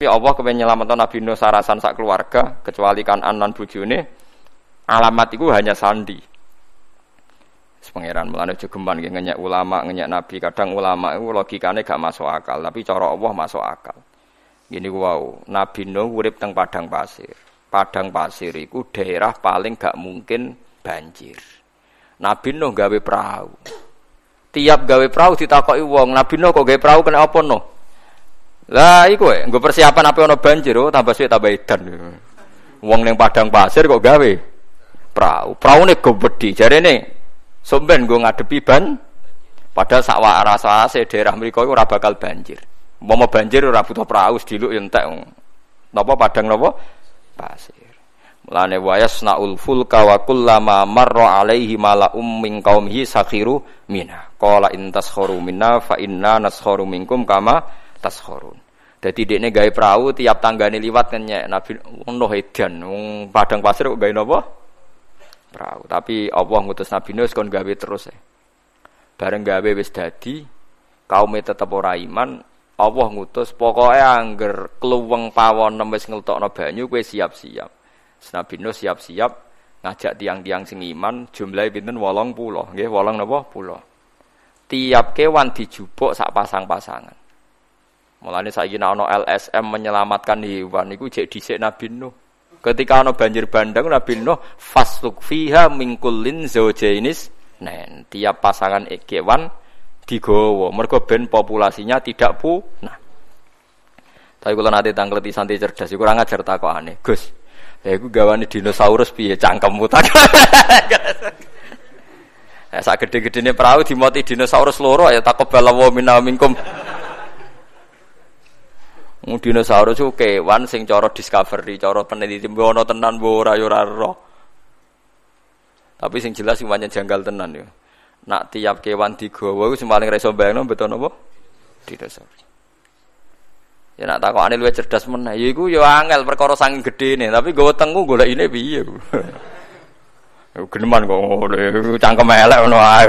Tapi Allah kepengen nyelamatkan Nabi Nuh sarasan sak keluarga, kecuali kan anan bujune, alamat itu hanya sandi. Pangeran mulane jogeman nggih ngenyek ulama, ngenyek nabi. Kadang ulama itu logikane gak masuk akal, tapi cara Allah masuk akal. Gini wow, Nabi Nuh urip teng padang pasir. Padang pasir itu daerah paling gak mungkin banjir. Nabi Nuh gawe perahu. Tiap gawe perahu ditakoki wong, Nabi Nuh kok gawe perahu kena apa no? Lah iku gue persiapan apa ono banjir oh tambah suwe tambah edan. Wong ning padang pasir kok gawe perahu. Praune gobedi jarene somben gue ngadepi ban padahal sak rasa se daerah mriku ora bakal banjir. Mau banjir ora butuh perahu sediluk entek. Napa padang napa? Pasir. Mulane wayasnaul fulka wa kullama marra alaihi mala'um min qaumihi sakhiru mina. Qala in taskhuru minna fa inna naskharu minkum kama taskhurun. Dadi dekne gawe perahu tiap tanggane liwat kenyek Nabi ono edan wong padang pasir kok gawe napa? Perahu. Tapi Allah ngutus Nabi Nuh kon gawe terus ya. Bareng gawe wis dadi kaume tetep ora iman, Allah ngutus pokoke angger kluweng pawon wis ngeltokno banyu kowe siap-siap. Nabi Nuh siap-siap ngajak tiang-tiang sing iman jumlahe pinten 80 nggih 8 napa? Pulau. Tiap kewan dijupuk sak pasang-pasangan. Mulane saiki ana LSM menyelamatkan hewan iku jek dhisik Nabi Nuh. Ketika ana banjir bandang Nabi Nuh fasluk fiha min kullin nen. Tiap pasangan kewan digowo mergo ben populasinya tidak punah. Tapi kalau nanti tangkleti santai cerdas, kurang ajar tak kok aneh. Gus, ya aku gawane dinosaurus piye cangkemmu tak. Eh, sak gede ini perahu dimoti dinosaurus loro ya takut balawo minna minkum. Dinosaurus itu kewan sing cara discovery, cara peneliti ono tenan mbok ora yo Tapi sing jelas pancen janggal tenan yo. Nak tiap kewan digawa sing paling reso bayangno betul napa? Dinosaurus. Ya nak takokane luwih cerdas meneh. Ya iku yo angel perkara saking gedene, tapi gawa tengku golekine piye. Geneman kok ngono, cangkem elek ngono ae.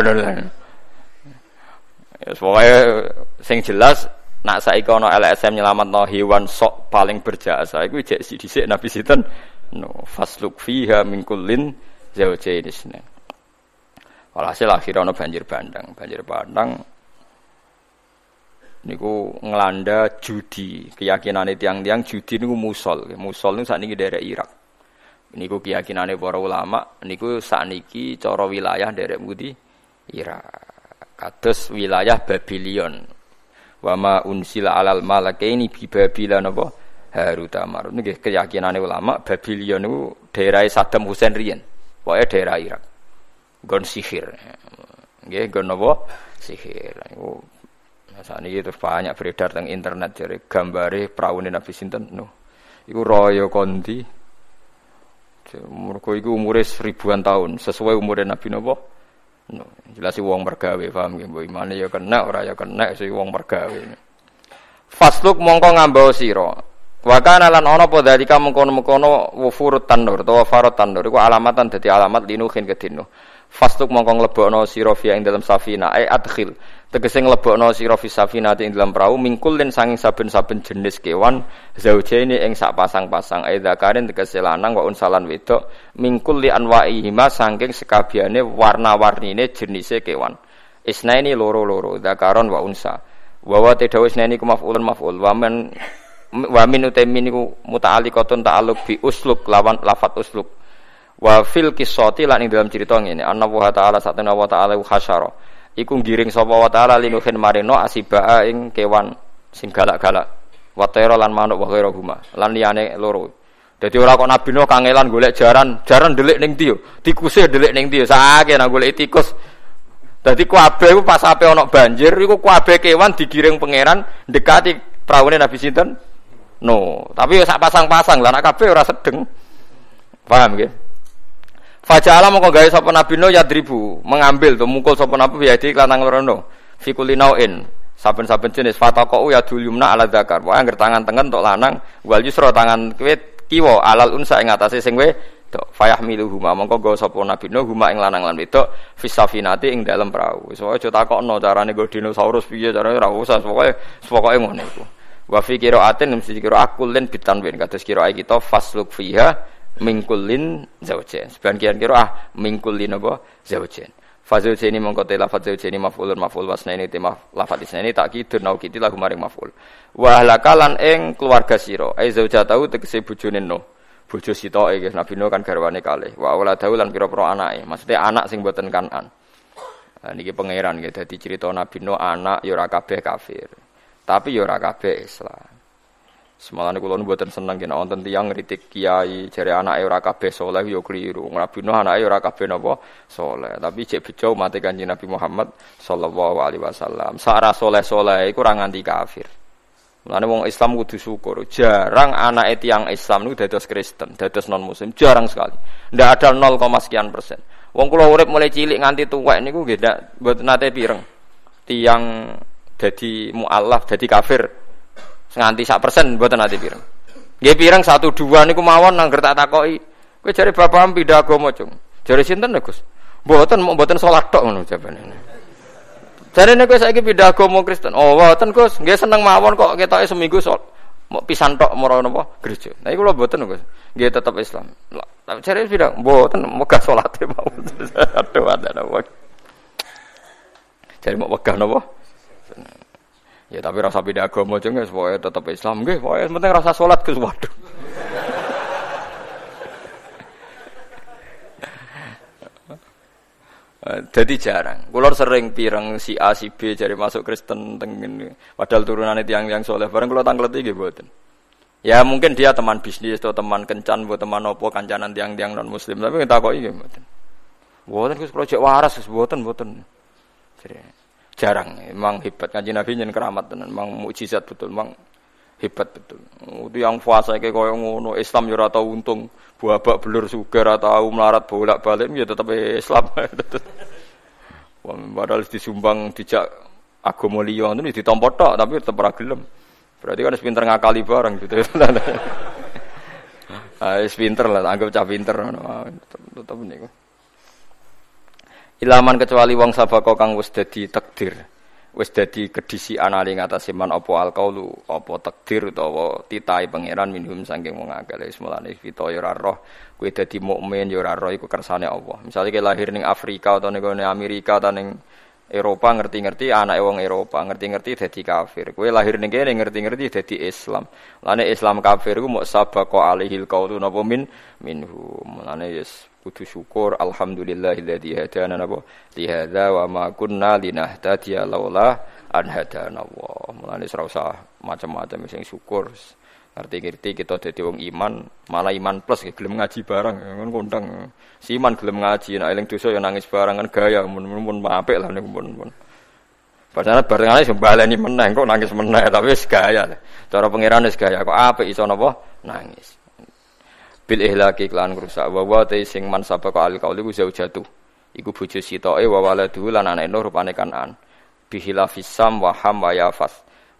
Ya sing jelas Nak saiki ana LSM nyelametno hewan sok paling berjasa iku jek dhisik Nabi sinten? No, fasluk fiha min kullin zawjain isna. Walhasil akhirnya ana banjir bandang, banjir bandang niku ngelanda judi. Keyakinan tiang-tiang judi niku musol. Musol niku sakniki daerah Irak. Niku keyakinane para ulama niku sakniki cara wilayah daerah Budi Irak. Kados wilayah Babylon wa ma unsila alal malakaini bi babila napa? Harut Marut nggih keyakinane ulama Babylon niku daerah Saddam Hussein riyen. Pokoke daerah Irak. Gon sihir. Nggih gon napa? Sihir. Niku saat ini terus banyak beredar tentang internet jadi gambare perahu Nabi Sinten. No. Iku royo kondi. Mereka itu umurnya ribuan tahun sesuai umurnya Nabi Nabi No. Jelas si wong mergawe paham nggih mbok imane ya kena ora ya kena si wong mergawe. Fasluk mongko ngambau sira. Wa kana lan ana apa dalika mengkono-mengkono wufurut tanur utawa farot iku alamatan dadi alamat linuhin kedino. Fasluk mongko nglebokno sira fi ing dalam safina. Ai adkhil. Tegese nglebokno sira fi safinati ing dalam perahu mingkulin sanging saben-saben jenis kewan zaujaini ing sak pasang-pasang. Ai zakarin tegese lanang wa unsalan wedok mingkul li anwaihima saking sekabiane warna-warnine jenise kewan. Isnaini loro-loro zakaron wa unsa wa wa tadawu isnaini ku maf'ulun maf'ul. Wa man wa min utamin niku muta'alliqatun ta'alluq bi usluk lawan lafat usluk wa fil qissati lan ing dalam cerita ngene anna wa ta'ala satana wa ta'ala hasyara iku ngiring sapa wa taala linuhin marino asibaa ing kewan sing galak-galak. Wa lan manuk wa huma lan liyane loro. Dadi ora kok nabi no kangelan golek jaran jaran delik ning ndi yo? Tikuse delik ning ndi yo? Nang golek tikus. Dadi kuabe ku pas ape ana banjir iku kuabe kewan digiring pangeran dekati praune nabi sinten? No tapi yo sak pasang-pasang lah nak kabeh ora sedeng. Paham nggih Faja'ala mongko gawe sapa Nabi Nuh yadribu, mengambil tuh mukul sapa Nabi ya di lanang lorono. Fi kulli nau'in. Saben-saben jenis fataqau ya yumna ala zakar. Wae angger tangan tengen tok lanang, wal yusra tangan kiwa alal unsa ing atase sing wedok. Fayahmiluhuma mongko gawe sapa Nabi Nuh huma ing lanang lan wedok fi safinati ing dalem perahu. Wis aja takokno carane nggo dinosaurus piye carane ora usah pokoke pokoke ngono iku. Wa fi qiraatin mesti qiraat kullin bitanwin kados qiraat kita fasluk fiha mingkulin zaujain. Sebagian qiraat mingkulin apa zaujain. Fazil jeni mongko te lafaz jeni maf'ulun maf'ul wasnaini te lafaz isnaini takidur nau kiti lagu maring maf'ul. Wa halakalan ing keluarga sira ai zaujatahu tegese bojone no. Bojo sitoke nggih Nabi kan garwane kalih. Wa auladahu lan pira-pira anake. Maksudnya anak sing boten kanan. Nah, niki pangeran nggih dadi cerita Nabi Nuh anak ya ora kafir. Tapi ya ora Islam. Semalane kula nu mboten seneng yen wonten tiyang ngritik kiai jare anake ora kabeh saleh ya kliru. Nabi Nuh anake ora kabeh napa saleh. Tapi cek bejo mate Kanjeng Nabi Muhammad sallallahu alaihi wasallam. Sara saleh-saleh iku ora nganti kafir. Mulane wong Islam kudu syukur. Jarang anak tiyang Islam niku dados Kristen, dados non muslim, jarang sekali. Ndak ada 0, sekian persen. Wong kula urip mulai cilik nganti tuwek niku nggih ndak mboten nate pireng. Tiang dadi mualaf, dadi kafir nganti sak persen buatan nanti pirang. Nggih pirang satu dua niku mawon nang tak takoki. Kowe jare bapak pindah agama, Cung. Jare sinten Gus? Mboten mau mboten salat tok ngono jabane. Jare nek saiki pindah agama Kristen. Oh, mboten Gus, nggih seneng mawon kok ketoke seminggu sol mau pisan tok moro napa gereja. Nah iku lho mboten Gus. Nggih tetep Islam. Tapi jare pindah mboten megah salate mawon. Aduh ada napa. Jare mau megah napa? Ya tapi rasa beda agama aja nggak, tetap Islam nggak, pokoknya penting rasa sholat ke waduh. Jadi jarang. Kulor sering pirang si A si B jadi masuk Kristen tengen. Padahal turunannya tiang yang soleh. Bareng kalau tanggal tiga buatin. Ya mungkin dia teman bisnis atau teman kencan buat teman opo kancanan tiang-tiang non muslim. Tapi kita kok iya buatin. Buatin kus proyek waras kus buatin buatin. Jadi jarang. Memang hebat. Kanjeng Nabi nyen keramat tenan. Memang mukjizat betul. Memang hebat betul. Itu yang puasa kayak koyo ngono. Islam yo ora tau untung. Buabak belur sugar atau melarat bolak-balik. Ya tetap Islam. Padahal disumbang dijak agama liya. Itu ditampa tok tapi tetep ora gelem. Berarti kan pinter ngakali bareng gitu. Ah pinter lah anggap cah pinter. Ngono tetep niku Ilaman kecuali wong sabako kang wis dadi takdir. Wis dadi kedisi anali ngatasi man apa alqaulu, apa takdir utawa titahe pangeran minhum saking wong akeh. Wis mulane kita ya ora roh dadi mukmin ya ora roh iku kersane Allah. Misale kowe lahir ning Afrika atau ning Amerika atau ning Eropa ngerti-ngerti anak wong Eropa ngerti-ngerti dadi kafir. Kowe lahir ning kene ngerti-ngerti dadi Islam. Lane Islam kafir ku mok sabaqo alaihil qaulu napa min minhu. Mulane yes kudu syukur alhamdulillahilladzi hadana napa li hadza wa ma kunna linahtadiya laula an hadana Allah. Mulane ora usah macam-macam sing syukur. Ngerti-ngerti kita dadi wong iman, malah iman plus gelem ngaji barang ngono kondang. Si iman gelem ngaji nek eling dosa ya nangis barang kan gaya mun-mun apik lah niku mun. Padahal barengane sing baleni meneh kok nangis meneh tapi wis gaya. Cara pangeran wis gaya kok apik iso nangis bil ihlaki klan rusak wa wa sing man sabaka al qauli ku zaujatu iku bojo sitoke wa waladu lan anake nur rupane kanan bihilafis sam wa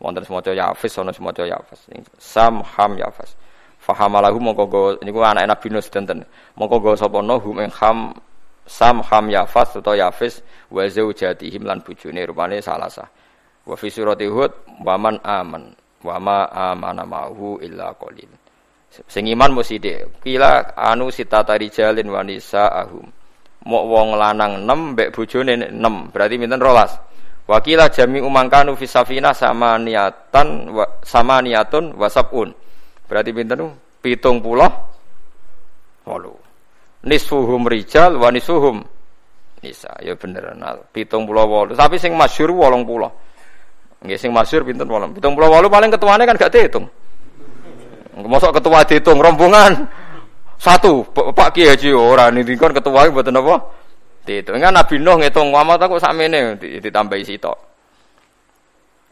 wonten semoco yafis ana semoco yafas sam ham yafas fahamalahu mongko go niku anake Nabi Nuh sedanten mongko go sapa no hum ham sam ham yafas utawa yafis wa zaujatihim lan bojone rupane salasa wa fi surati hud wa man aman wa ma amana ma'hu illa qalil Sing iman mesti. Kila anu sita tari jalin wanisa ahum. Mok wong lanang 6 mbek bojone 6. Berarti pinten rolas. Wakila jami umangkanu fi safina sama niatan sama niatun wasabun. Berarti pinten 70 walu. Nisfuhum rijal wa nisuhum nisa. Ya bener nal. 78. Tapi sing masyhur 80. Nggih sing masyhur pinten 8. 78 paling ketuane kan gak dihitung. Mosok ketua dihitung rombongan satu Pak Kiai Haji ora niki kan ketua mboten apa? Dihitung. Kan Nabi Nuh ngitung wamat aku sakmene ditambahi sitok.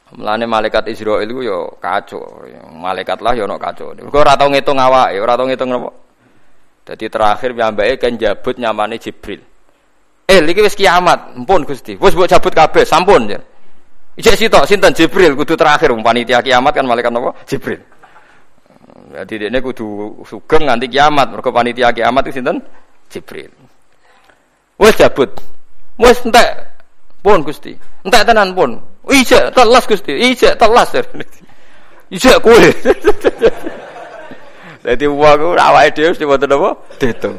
Mulane malaikat Israel iku yo kacau. Malaikat lah yo ono kacau. Mergo ora ngitung awake, ora tau ngitung napa. Jadi terakhir piyambake kan jabut nyamane Jibril. Eh, iki wis kiamat. Ampun Gusti. Wis mbok jabut kabeh, sampun. Ijek sitok sinten Jibril kudu terakhir panitia kiamat kan malaikat napa? Jibril. Jadi ini kudu sugeng nganti kiamat. Mereka panitia kiamat itu sinten? Jibril. Wes jabut. Wes entek. Pun Gusti. Entek tenan pun. Ijek telas Gusti. Ijek telas. Isek kowe. Dadi wong awake dhewe mesti wonten apa? Ditung.